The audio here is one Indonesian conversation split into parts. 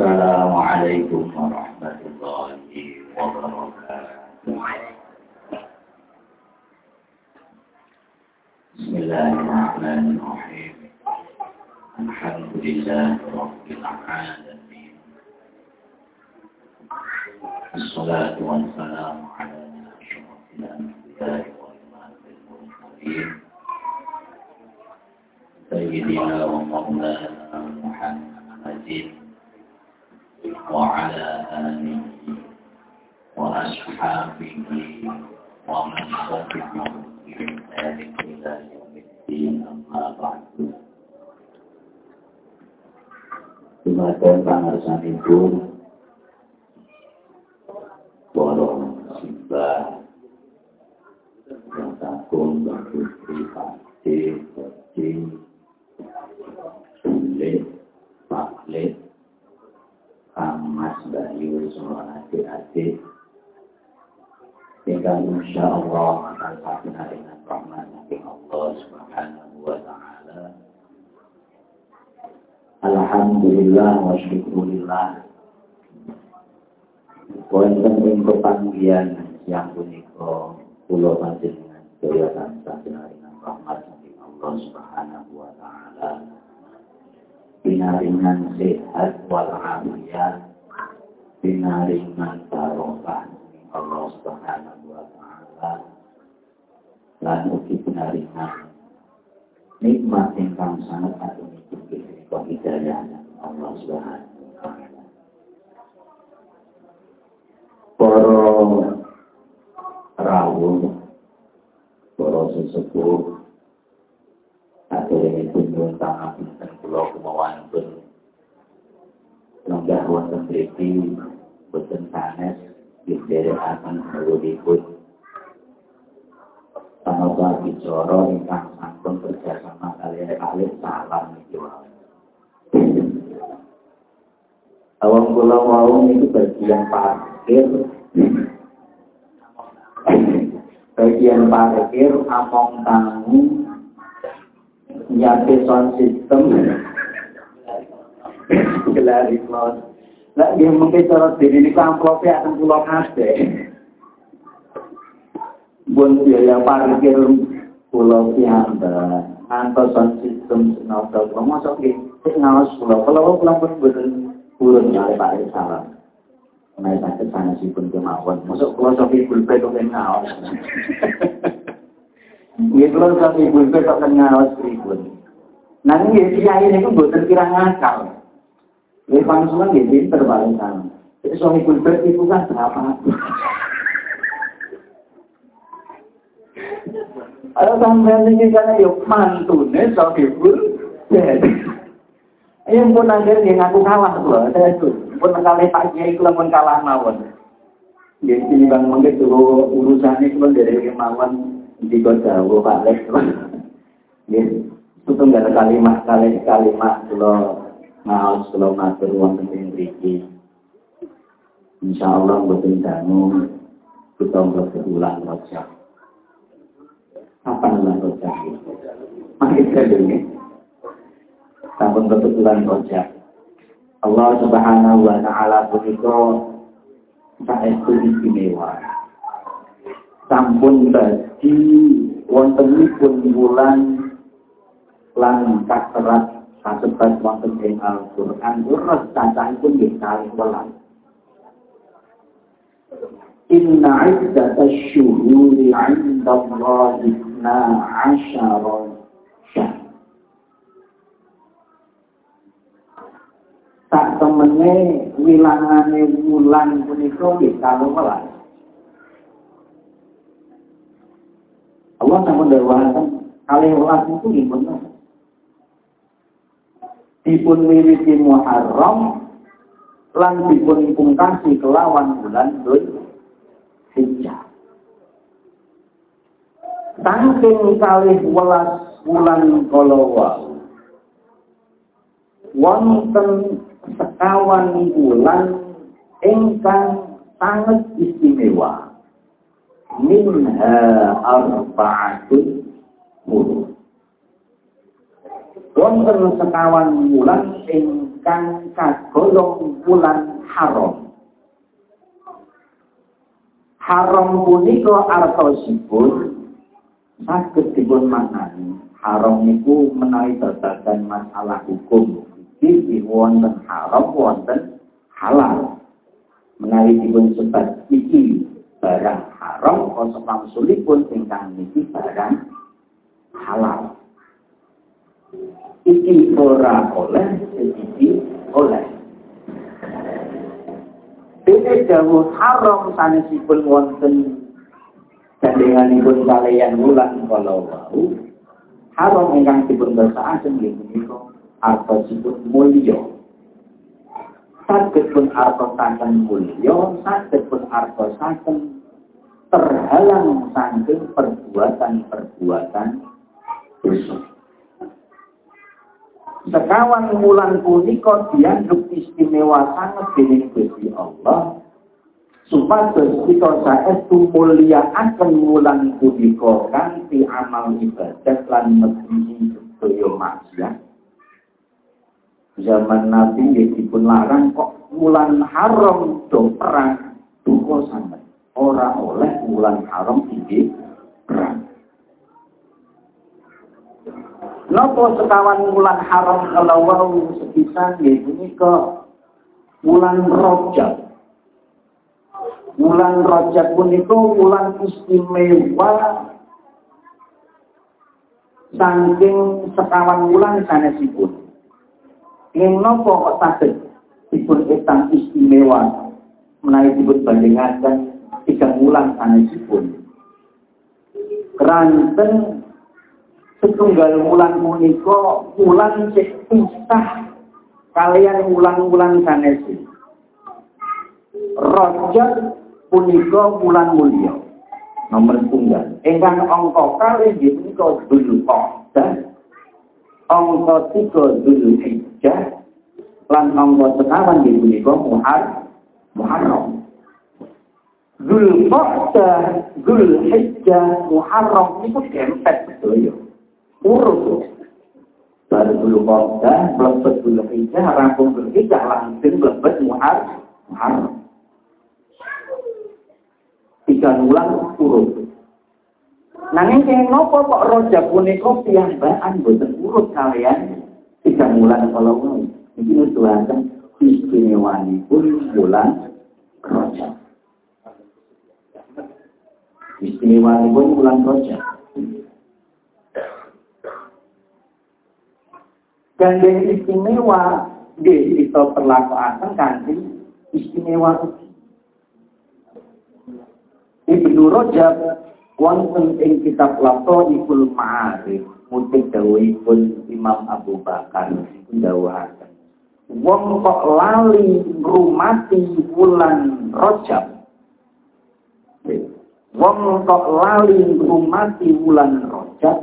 السلام عليكم ورحمة الله وبركاته. بسم الله الرحمن الرحيم. الحمد لله رب العالمين. الصلاة والسلام على أشرف الأنبياء وإمام المرسلين. سيدنا ومولانا وعلى آله وأصحابه ومن تبعهم بإحسان إلى يوم الدين أما بعد Dumateng pangarsanipun para insya Allah akan sakina dengan rahmat Nabi Allah subhanahu wa ta'ala. Alhamdulillah wa syukurillah. Wonten ing kepanggian yang punika kula panjenengan sedaya tansah dengan rahmat Nabi Allah subhanahu wa ta'ala. Pinaringan sehat walafiat pinaringan barokah. Allah Subhanahu taala lan ugi pinaringan nikmat ingkang sangat agung iki punika hidayah Allah Subhanahu wa taala. Para rawuh para sesepuh atau ini pun nyuntang dan pulau kemauan pun Lenggah wonten mriki boten sanes diterekaken mulunipun Panapa bicara ingkang sampun kerjasama kalian ahli salam niki Awang kula wau itu bagian parkir. Bagian parkir among tamu nyate sound system gelari close Nah, dia mungkin cara diri ini amplopnya akan pulau kabeh. Bun biaya parkir pulau piamba, ngantos sound system senopel, masuk di ngawas pulau. Kalau pulau pun betul turun nyari Pak Salam. Nah, saya sana sih pun kemauan. Masuk pulau sopi pulpet kok ngawas. Gitu loh sopi pulpet kok ngawas pribun. Nanti ya kiai ini kan buatan kira ngakal. Ini pangsulan ya pinter paling sama. Jadi suami kulbet itu kan berapa? Ada sampai ini karena yuk mantunya suami kulbet. Ini pun akhirnya dia ngaku kalah tuh, ada itu. Pun kali Pak Kiai itu pun kalah mawon. Jadi sini bang mungkin tuh urusannya pun dari kemauan di kota Pak Lek. Gitu setunggal kalimat kali kalimat kalau ngaos kalau matur wonten ing mriki insyaallah boten dangu kita berbulan rojak apa bulan rojak? Mari kita dulu sampun berbulan rojak. Allah subhanahu wa ta'ala punika saestu istimewa. Sampun bagi wontenipun bulan lan kaserat kasebat wonten ing Al-Qur'an. Urus cacahipun nggih kalih welas. Inna iddatasy syuhuri 12 syahr Tak temene wilangane wulan punika kalih welas Allah sampun dawuhaken kalih welas itu nggih bener dipun wiwiti Muharram lan dipun pungkasi kelawan bulan Dzulhijjah. Saking kalih welas bulan kala wau. Wonten sekawan bulan ingkang sangat istimewa. Minha arba'atun huruf. wonten sekawan wulan ingkang kagolong wulan haram. Haram punika artosipun saged dipun maknani. Haram niku menawi babagan masalah hukum. Iki wonten haram wonten halal. Menawi dipun sebat iki barang haram konsekuensulipun ingkang niki barang halal. Iki ora oleh, iki oleh. Dene dawuh haram sanesipun wonten gandenganipun kaliyan wulan kala wau. Haram ingkang dipun bersaaken nggih menika artosipun mulya. Saged pun artosaken mulya, saged pun artosaken terhalang saking perbuatan-perbuatan. Sekawan mulan punika dianggap istimewa sangat dening Gusti Allah. Supados kita saestu mulia akan mulan punika kanthi amal ibadah lan mebihi sedaya maksiat. Zaman Nabi ya dipun larang kok mulan haram do perang duka sangat ora oleh bulan haram tinggi perang. Napa sekawan bulan haram kalau wau sepisan nggih ke bulan Rajab. Bulan Rajab punika bulan istimewa saking sekawan bulan sanesipun. Ing napa kok saged dipun etang istimewa menawi dipun bandingaken tiga bulan sanesipun. Keranten setunggal bulan punika bulan cek pisah kalian bulan-bulan sanesi. Rojak punika bulan mulia nomor tunggal. Engkang angka kali nggih punika Dzulqa'dah. Angka tiga Dzulhijjah lan angka sekawan nggih punika Muharram. Zulqa'dah, Zulhijjah, Muharram itu dempet sedaya. Urut. Baru Zulqa'dah, mlebet Zulhijjah, rampung Zulhijjah langsung mlebet Muharram. Muharram. Tiga bulan urut. Nanging kaya nopo kok roja punika piyambakan boten urut kalian tiga bulan kalau mau. Iki nuduhaken istimewanipun bulan roja. Istimewa pun bulan roja. Gandeng istimewa di kita perlakuan kanthi istimewa. Ibnu Rajab wonten ing kitab Lataiful Ma'arif mutik dawuhipun Imam Abu Bakar dawuhaken. Wong kok lali ngrumati bulan Rajab? Wong kok lali rumati wulan rojab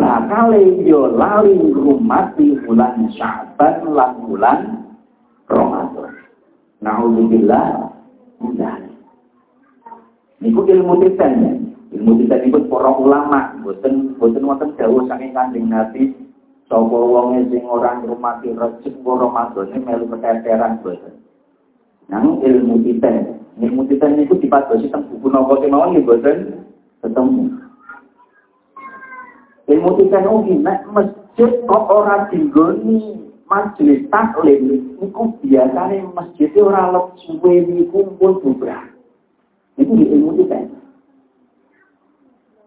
bakal yo lali rumati wulan syaban lan wulan ramadan. Naudzubillah mudah niku ilmu titan ilmu titan niku para ulama. Boten boten wonten dawuh saking kanjeng nabi sapa wong sing ora ngrumati rejeb ramadan melu keteteran boten nang ilmu titan ilmu kita itu dipadosi tentang buku nopo kemauan ya boten ketemu. Ilmu kita itu nek masjid kok ora dinggoni majelis taklim niku biasane masjid itu ora lep suwe kumpul bubrah. Itu di ilmu kita.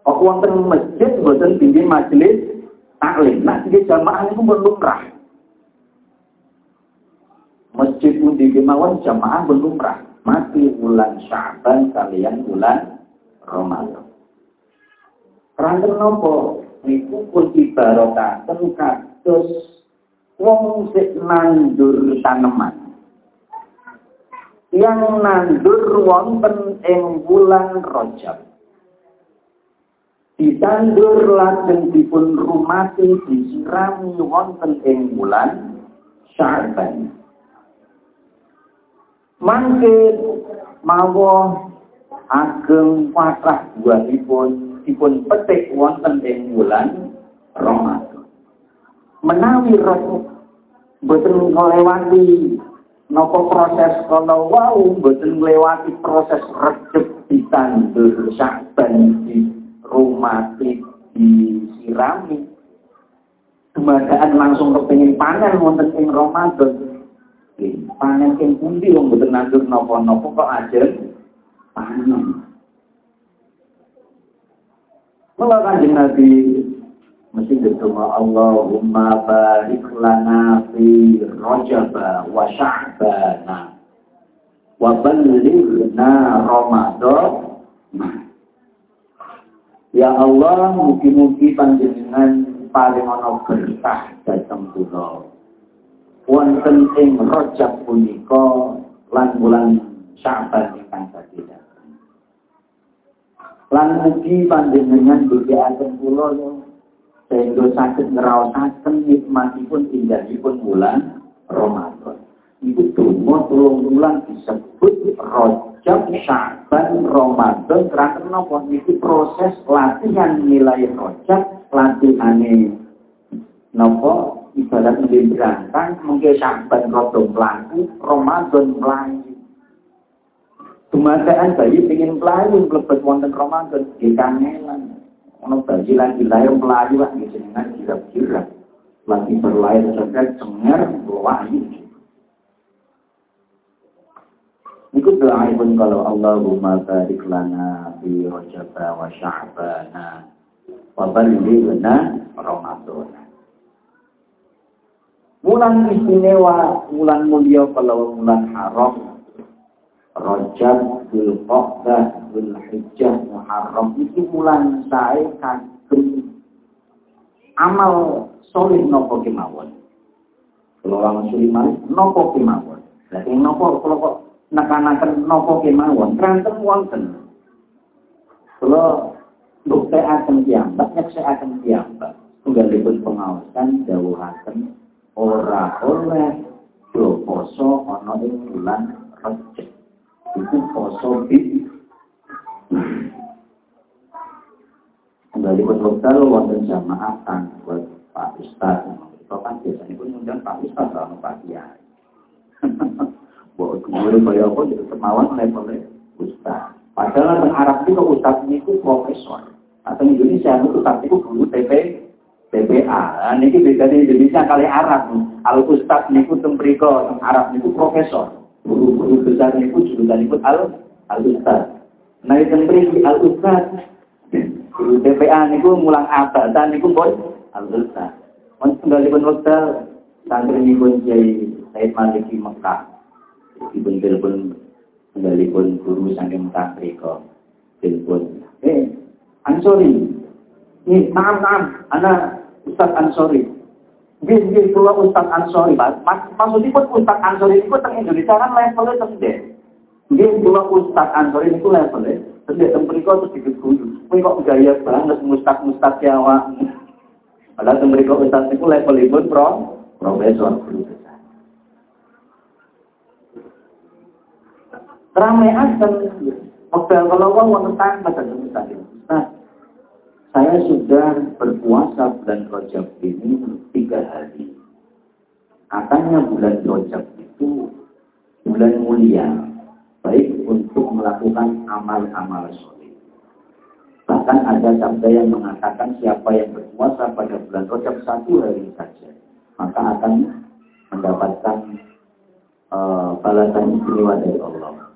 Kok wonten masjid boten tinggi majelis taklim. Nah, di jamaah niku belum lumrah. Masjid pun di jamaah belum lumrah mati bulan Syaban kalian bulan Ramadan. Ranten nopo niku pun ibarataken kados wong sik nandur tanaman. Yang nandur wonten ing bulan Rajab. Ditandur lajeng dipun rumati disirami wonten ing bulan Sya'ban. Mangke mawa ageng patrah buahipun dipun petik wonten ing wulan Ramadan. menawi roh betul melewati nopo proses kalau wow betul melewati proses rejep ditandur syakban di rumah di sirami kemadaan langsung kepingin panen wonten ing Ramadan. Panen ing pundi wong betul nandur nopo-nopo kok aja panen. Mula kanjeng mesti berdoa Allahumma barik lana fi Rajab wa Sya'bana wa ballighna Ramadan. Ya Allah, mugi-mugi panjenengan paling ana berkah dhateng kula. Wonten ing Rajab punika lan bulan Sya'ban ingkang sadaya lan mugi panjenengan akan kula sehingga sakit ngraosaken nikmatipun indahipun bulan Ramadan. Iku donga tulung bulan disebut Rajab Syaban Ramadan karena niki proses latihan nilai Rajab latihane napa ibadat lebih berangkat mungkin Syaban rada mlaku Ramadan mlayu Dumadaan bayi pengen pelayu mlebet wonten Ramadan di kangelan. Ono bayi lagi lahir pelayu lah di jenengan kirap-kirap. Lagi berlahir saja cengar wahyu. Ikut doa pun kalau Allahumma barik lana fi Rajab wa Sya'bana wa ballighna Ramadan. Bulan istimewa, bulan mulia kalau bulan haram Rajab, Dzulqa'dah, Dzulhijjah, Muharram itu bulan saya kagem amal soleh nopo kemawon. Kalau orang Suliman nopo kemawon. Lagi nopo kalau kok nekanaken nopo kemawon, berantem wonten. Kalau bukti akan diambak, saya akan diambak. Tunggalipun pengawasan dawuhaken ora oleh do poso ana ing bulan Rajab itu poso bid kembali ke hotel wonten kan buat Pak Ustaz. Itu kan biasanya pun ngundang Pak Ustaz sama Pak Kiai. Buat kemudian kaya apa jadi kemauan levelnya Ustaz. Padahal di Arab itu Ustaz itu profesor. Atau Indonesia itu Ustaz itu guru TP TPA. Nah, ini beda di Indonesia kali Arab. Al Ustaz niku tempriko Arab niku profesor guru-guru besar itu julukan itu al al ustad. Nah itu beri al ustad. Guru TPA niku mulang apa? Dan niku pun al ustad. Mun kembali pun wekdal santri niku Kiai Said Maliki Mekah. Ibun telepon kembali pun guru saking Mekah mriko. Telepon. Eh, Ansori. Ini, maaf, maaf. Anak Ustaz Ansori Nggih kula Ustaz Ansori, Mas. Maksudipun Ustaz Ansori niku teng Indonesia kan levelnya tendek. Nggih, kula Ustaz Ansori niku levelnya tendek teng mriku terus diguyu. Kowe kok gaya banget mustaq-mustaq Jawa. Padahal teng mriku Ustaz niku levelipun pro profesor besar. Rame akan, waktu kalau wong wonten tangga Ustaz. Saya sudah berpuasa bulan Rojab ini tiga hari. Katanya bulan Rojab itu bulan mulia, baik untuk melakukan amal-amal soleh. Bahkan ada sabda yang mengatakan siapa yang berpuasa pada bulan Rojab satu hari saja, maka akan mendapatkan uh, balasan istimewa dari Allah.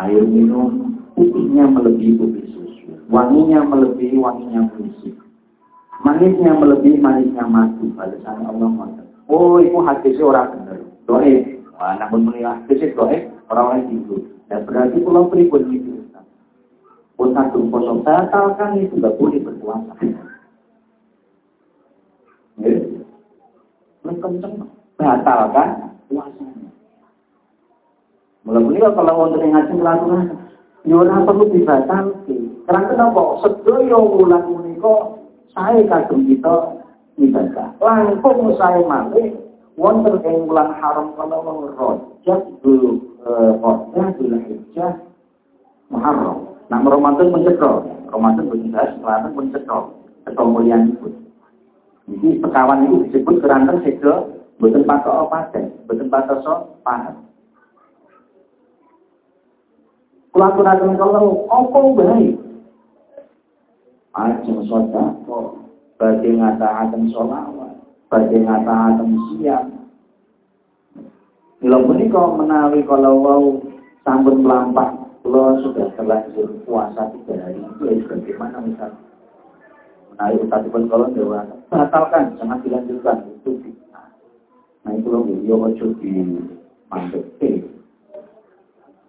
Air minum putihnya melebihi putih Wanginya melebihi wanginya musik. Manisnya melebihi manisnya mati. Balasan Allah mati. Oh, itu hadisnya orang benar. Doa. Wah, namun melihat hadisnya doa, orang-orang itu. Dan berarti pulau pribun itu. Pun satu kosong batalkan itu nggak boleh berpuasa. Ya. Kenceng batalkan puasanya. Mulai-mulai kalau mau ngaji melakukan, ya perlu dibatalkan. Karena kenapa? Sedaya wulan menika saya kagem kita ibadah. Langkung saya malih wonten ing wulan haram kala Rajab Dzul Qa'dah Dzul Hijjah Muharram. Nah Ramadan mencekro, Ramadan pun jelas, Ramadan pun cekro, cekro mulian itu. Jadi pekawan itu disebut keranten sedo, buatan patok opaten, buatan patok so pahat. Kulaturatan kalau apa baik. Ajeng soda kok badhe ngatahaken sholawat, badhe ngatahaken siang. Mila punika menawi kalau wau sampun melampah, kula sudah terlanjur puasa tiga hari. Itu ya bagaimana misalnya Nah itu tadi pun kalau dewa batalkan, jangan dilanjutkan. Itu fitnah. Nah itu loh yo ojo di mandek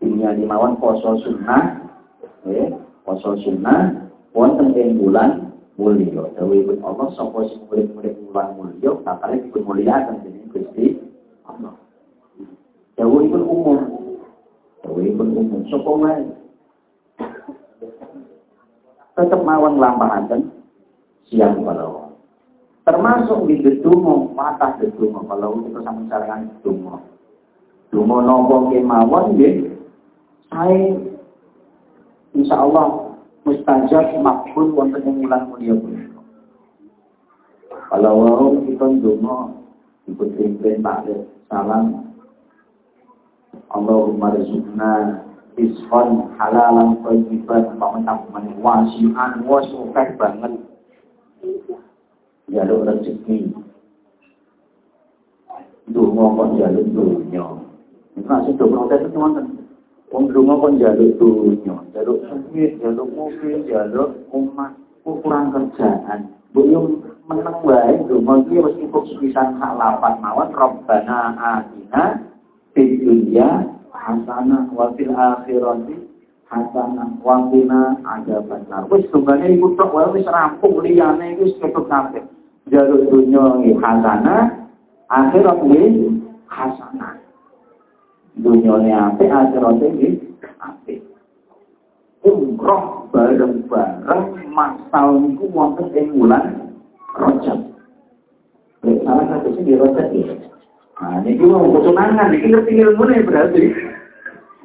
Dunia dimawan poso sunnah, ya poso sunnah, wonten ing bulan mulia. Dewi pun Allah sapa sing murid-murid bulan mulia, bakal dipun muliakan dening Gusti Allah. Dewi pun umum. Dewi pun umum. Sapa wae tetap mawon lampahaken siang kalau termasuk di gedungo mata gedungo kalau kita sama misalkan gedungo gedungo nopo kemawon ya saya insya Allah mustajab makbul wonten yang ulang mulia pun kalau wau kita dungo ikut pimpin takdir salam. Allahumma rizukna rizqan halalan thayyiban pamantapan wasi'an wasufek banget. Jaluk rezeki. Dungo kon jaluk dunya maksud dungo itu wonten wong dungo kon jaluk dunya jaluk sempit jaluk mobil jaluk umat kurang kerjaan belum menang wae dungo iki wis cukup sepisan hak lapat mawon robbana atina fid dunya hasanah wa fil akhirati hasanah wangkina ada benar. Wis tunggane iku tok wae wis rampung liyane iku wis ketut kabeh. Jaluk dunya hasanah, akhirat nggih hasanah. Dunyane apik, akhirate nggih apik. Umroh bareng-bareng masal niku wonten ing wulan Rajab. Lek salah satu sing di Rajab ya. Nah, ini mau ketunangan, ini ngerti ilmu nih berarti.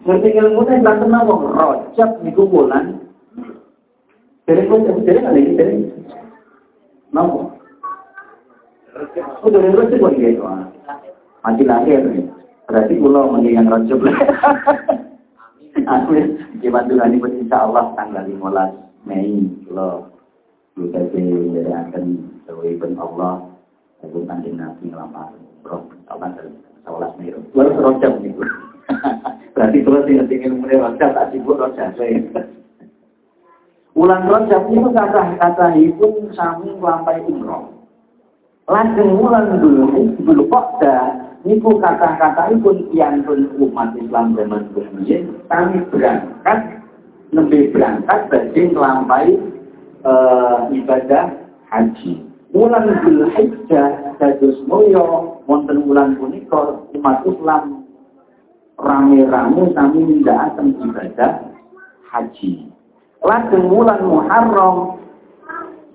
Ngerti ilmu teh banten wong rojab niku bulan. Dari kok dari kali ini dari. Napa? Oh, dari rojab kok gitu. Mati lahir. Berarti kula mendingan rojab lah. Aku dibantu pun insya Allah tanggal 15 Mei kula juga dari akan ben Allah aku kanjeng Nabi ngelamar roh apa 11 Mei. Luar rojab niku. Berarti terus yang ingin mulai rojab, tak sibuk rojab. Ulang rojab itu kata-kata itu sami lampai umroh. Lajeng ulang dulu, dulu kok dah. Niku kata-kata itu yang pun umat Islam zaman kemudian kami berangkat, lebih berangkat bagi melampai uh, ibadah haji. Ulang dulu hijjah, dados moyo, wonten ulang punika umat Islam rame-rame sami nindakaken ibadah haji. Lajeng wulan Muharram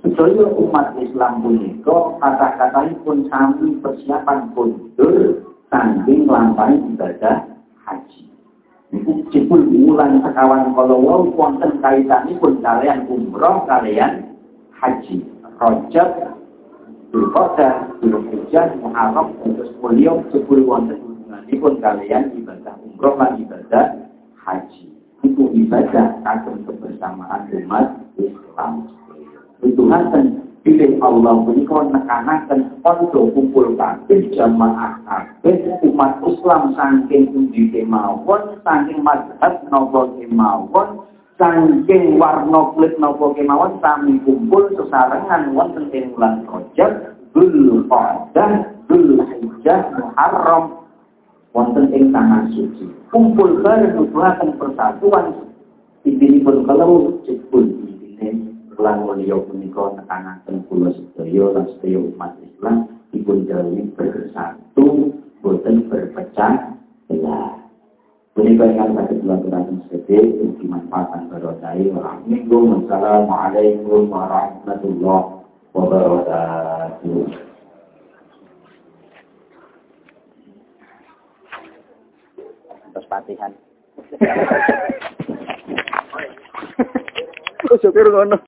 sedaya umat Islam punika kata-katanipun sami persiapan kundur saking lampahi ibadah haji. Niku jebul wulan sekawan kalau wau wonten kaitanipun kalian umroh kalian haji. Rajab Dzulqa'dah, Dzulhijjah, Muharram, terus mulia jebul wonten meskipun kalian ibadah umroh lan ibadah haji. Itu ibadah kagem kebersamaan umat Islam. Itu hasan pilih Allah menika nekanaken ojo kumpul kabeh jamaah kabeh umat Islam saking pundi kemawon saking mazhab napa kemawon saking warna kulit napa kemawon sami kumpul sesarengan wonten ing bulan Rajab Dzulqa'dah Dzulhijjah Muharram wonten ing tanah suci. Kumpul bareng nuduhaken persatuan pun kalau jebul lan mulia punika nekanaken kula sedaya lan sedaya umat Islam dipun jalmi bersatu boten berpecah belah. Punika ingkang saged kula aturaken sedaya ugi manfaatan barokah Wassalamualaikum warahmatullahi wabarakatuh. terus patihan. Oh, supir ngono.